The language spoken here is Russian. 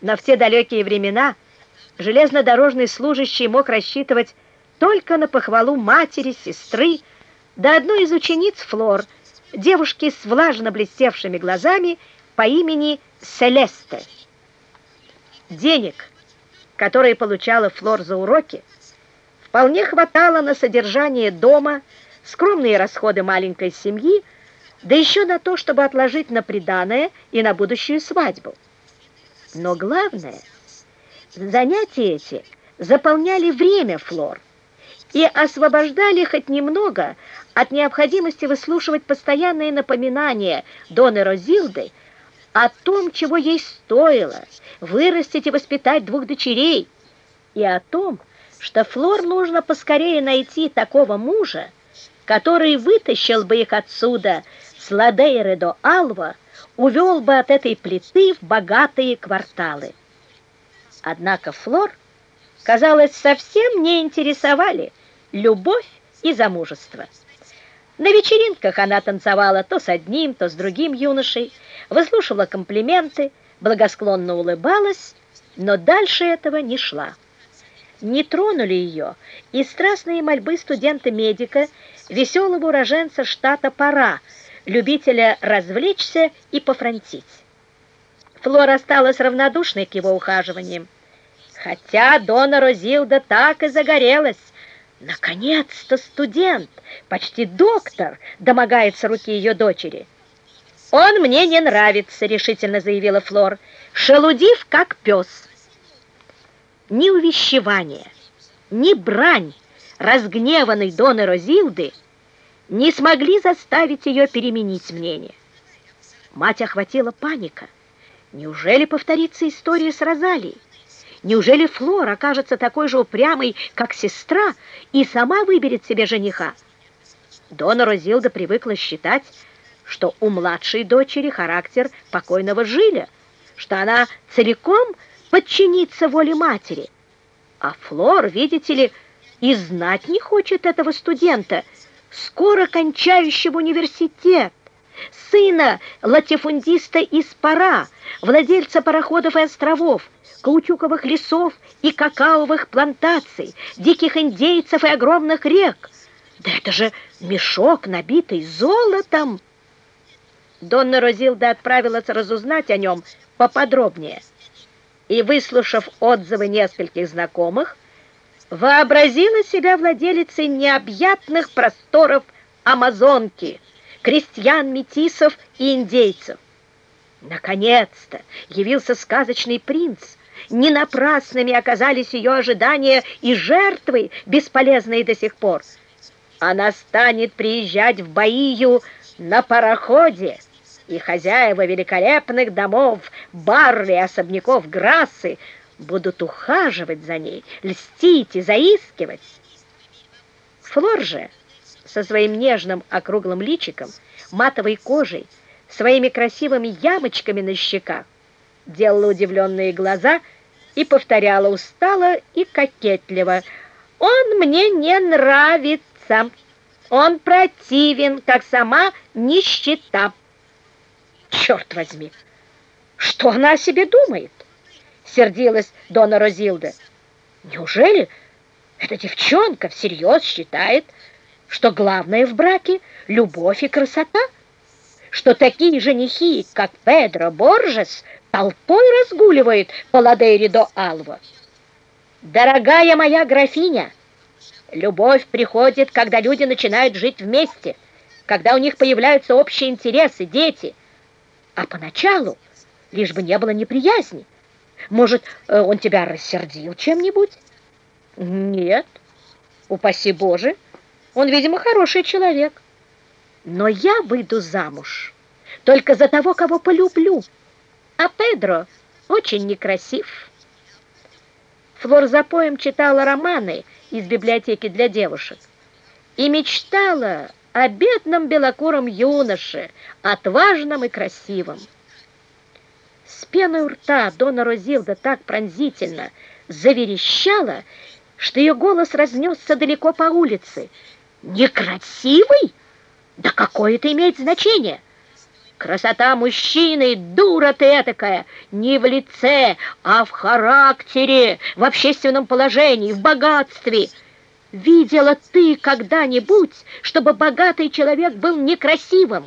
Но в те далекие времена железнодорожный служащий мог рассчитывать только на похвалу матери, сестры, да одной из учениц Флор, девушки с влажно блестевшими глазами по имени Селесте. Денег, которые получала Флор за уроки, вполне хватало на содержание дома, скромные расходы маленькой семьи, да еще на то, чтобы отложить на приданое и на будущую свадьбу. Но главное, занятия эти заполняли время Флор и освобождали хоть немного от необходимости выслушивать постоянные напоминания Доны Розилды о том, чего ей стоило вырастить и воспитать двух дочерей, и о том, что Флор нужно поскорее найти такого мужа, который вытащил бы их отсюда с Ладейры до Алва, увел бы от этой плиты в богатые кварталы. Однако Флор, казалось, совсем не интересовали любовь и замужество. На вечеринках она танцевала то с одним, то с другим юношей, выслушивала комплименты, благосклонно улыбалась, но дальше этого не шла. Не тронули ее и страстные мольбы студента-медика, веселого уроженца штата Пара, любителя развлечься и пофронтить. Флора осталась равнодушной к его ухаживаниям, хотя Дона Розилда так и загорелась, Наконец-то студент, почти доктор, домогается руки ее дочери. «Он мне не нравится», — решительно заявила Флор, шелудив, как пес. Ни увещевание, ни брань разгневанной Доны Розилды не смогли заставить ее переменить мнение. Мать охватила паника. Неужели повторится история с Розалией? Неужели Флора окажется такой же упрямой, как сестра, и сама выберет себе жениха? Дона Розилда привыкла считать, что у младшей дочери характер покойного Жиля, что она целиком подчинится воле матери. А Флор, видите ли, и знать не хочет этого студента, скоро кончающего университет, сына латифундиста из Пара, владельца пароходов и островов, каучуковых лесов и какаовых плантаций, диких индейцев и огромных рек. Да это же мешок, набитый золотом! Донна Розилда отправилась разузнать о нем поподробнее и, выслушав отзывы нескольких знакомых, вообразила себя владелицей необъятных просторов Амазонки, крестьян-метисов и индейцев. Наконец-то явился сказочный принц, не напрасными оказались ее ожидания и жертвы, бесполезные до сих пор. Она станет приезжать в Баию на пароходе, и хозяева великолепных домов, Барли, особняков Грассы будут ухаживать за ней, льстить и заискивать. Флор же со своим нежным округлым личиком, матовой кожей, своими красивыми ямочками на щеках, делала удивленные глаза и повторяла устало и кокетливо. «Он мне не нравится, он противен, как сама нищета». «Черт возьми! Что она о себе думает?» Сердилась Дона Розилда. «Неужели эта девчонка всерьез считает, что главное в браке — любовь и красота?» что такие женихи, как Педро Боржес, толпой разгуливают по Ладейре до Алва. Дорогая моя графиня, любовь приходит, когда люди начинают жить вместе, когда у них появляются общие интересы, дети. А поначалу, лишь бы не было неприязни, может, э, он тебя рассердил чем-нибудь? Нет, упаси Боже, он, видимо, хороший человек. Но я выйду замуж только за того, кого полюблю. А Педро очень некрасив. Флор за поем читала романы из библиотеки для девушек и мечтала о бедном белокуром юноше, отважном и красивом. Пеной у рта Дона Розилда так пронзительно заверещала, что ее голос разнесся далеко по улице. «Некрасивый?» Да какое это имеет значение? Красота мужчины, дура ты этакая, не в лице, а в характере, в общественном положении, в богатстве. Видела ты когда-нибудь, чтобы богатый человек был некрасивым?